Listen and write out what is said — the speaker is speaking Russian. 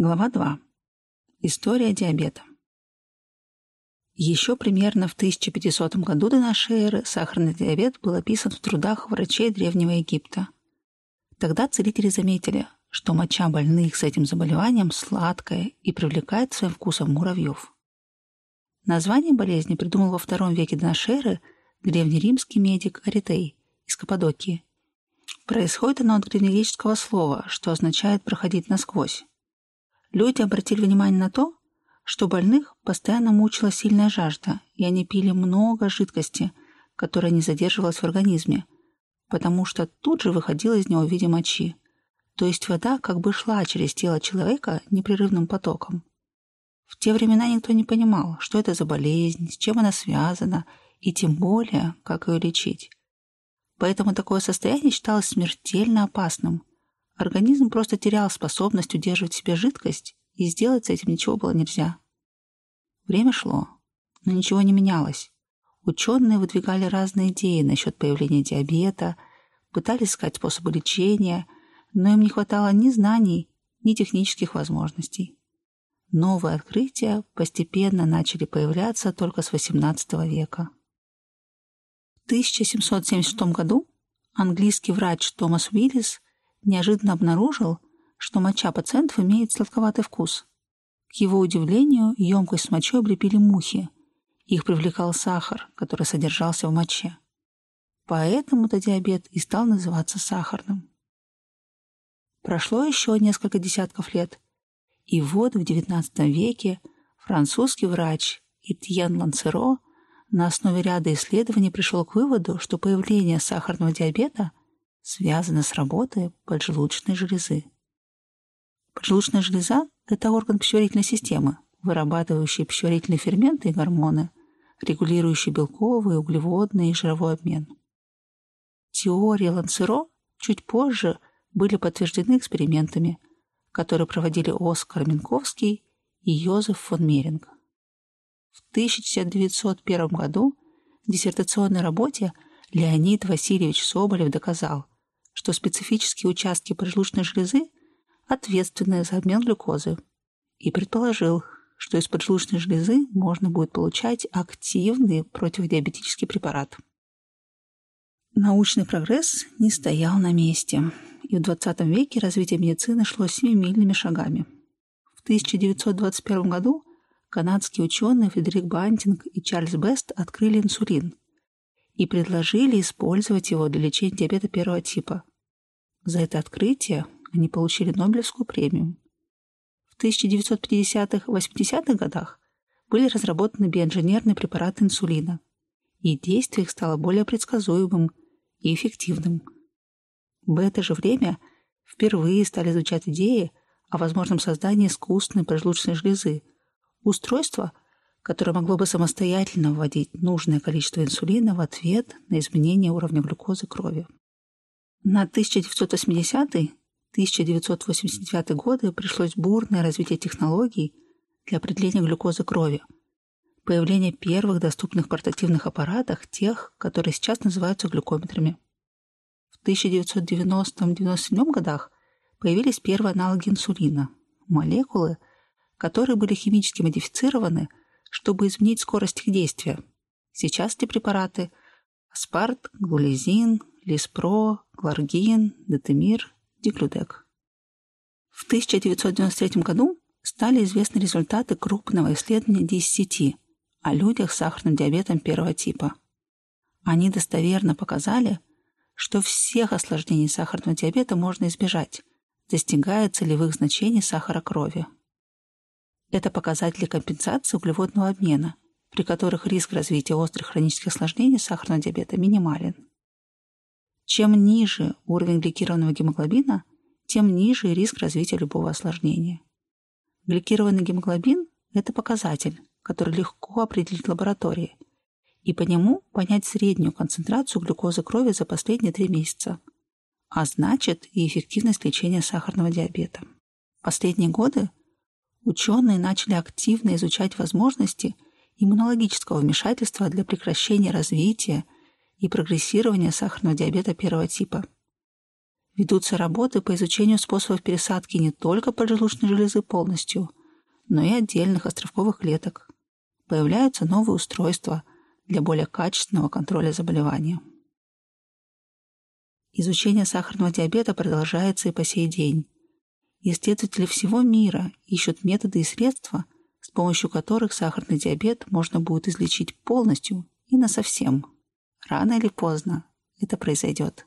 Глава 2. История диабета. Еще примерно в 1500 году до нашей эры сахарный диабет был описан в трудах врачей Древнего Египта. Тогда целители заметили, что моча больных с этим заболеванием сладкая и привлекает своим вкусом муравьев. Название болезни придумал во втором веке до нашей эры древнеримский медик Аритей из Каппадокии. Происходит оно от древнегреческого слова, что означает «проходить насквозь». Люди обратили внимание на то, что больных постоянно мучила сильная жажда, и они пили много жидкости, которая не задерживалась в организме, потому что тут же выходила из него в виде мочи. То есть вода как бы шла через тело человека непрерывным потоком. В те времена никто не понимал, что это за болезнь, с чем она связана, и тем более, как ее лечить. Поэтому такое состояние считалось смертельно опасным, Организм просто терял способность удерживать в себе жидкость, и сделать с этим ничего было нельзя. Время шло, но ничего не менялось. Ученые выдвигали разные идеи насчет появления диабета, пытались искать способы лечения, но им не хватало ни знаний, ни технических возможностей. Новые открытия постепенно начали появляться только с XVIII века. В 1776 году английский врач Томас Уиллис неожиданно обнаружил, что моча пациентов имеет сладковатый вкус. К его удивлению, емкость с мочой облепили мухи. Их привлекал сахар, который содержался в моче. Поэтому-то диабет и стал называться сахарным. Прошло еще несколько десятков лет, и вот в XIX веке французский врач Этьен Лансеро на основе ряда исследований пришел к выводу, что появление сахарного диабета связано с работой поджелудочной железы. Поджелудочная железа – это орган пищеварительной системы, вырабатывающий пищеварительные ферменты и гормоны, регулирующий белковый, углеводный и жировой обмен. Теории Лансеро чуть позже были подтверждены экспериментами, которые проводили Оскар Минковский и Йозеф фон Меринг. В 1901 году в диссертационной работе Леонид Васильевич Соболев доказал, что специфические участки поджелудочной железы ответственны за обмен глюкозы, и предположил, что из поджелудочной железы можно будет получать активный противодиабетический препарат. Научный прогресс не стоял на месте, и в 20 веке развитие медицины шло семимильными шагами. В 1921 году канадские ученые Фредерик Бантинг и Чарльз Бест открыли инсулин и предложили использовать его для лечения диабета первого типа. За это открытие они получили Нобелевскую премию. В 1950-80-х годах были разработаны биоинженерные препараты инсулина, и действие их стало более предсказуемым и эффективным. В это же время впервые стали изучать идеи о возможном создании искусственной поджелудочной железы, устройства, которое могло бы самостоятельно вводить нужное количество инсулина в ответ на изменение уровня глюкозы крови. На 1980-1989 годы пришлось бурное развитие технологий для определения глюкозы крови, появление первых доступных портативных аппаратов, тех, которые сейчас называются глюкометрами. В 1990-1997 годах появились первые аналоги инсулина – молекулы, которые были химически модифицированы, чтобы изменить скорость их действия. Сейчас эти препараты – аспарт, глулизин, лиспро, Кларгин, Детемир, Диклюдек. В 1993 году стали известны результаты крупного исследования DSCT о людях с сахарным диабетом первого типа. Они достоверно показали, что всех осложнений сахарного диабета можно избежать, достигая целевых значений сахара крови. Это показатели компенсации углеводного обмена, при которых риск развития острых хронических осложнений сахарного диабета минимален. Чем ниже уровень гликированного гемоглобина, тем ниже риск развития любого осложнения. Гликированный гемоглобин – это показатель, который легко определить в лаборатории, и по нему понять среднюю концентрацию глюкозы крови за последние три месяца, а значит и эффективность лечения сахарного диабета. В последние годы ученые начали активно изучать возможности иммунологического вмешательства для прекращения развития и прогрессирования сахарного диабета первого типа. Ведутся работы по изучению способов пересадки не только поджелудочной железы полностью, но и отдельных островковых клеток. Появляются новые устройства для более качественного контроля заболевания. Изучение сахарного диабета продолжается и по сей день. Исследователи всего мира ищут методы и средства, с помощью которых сахарный диабет можно будет излечить полностью и насовсем. Рано или поздно это произойдет.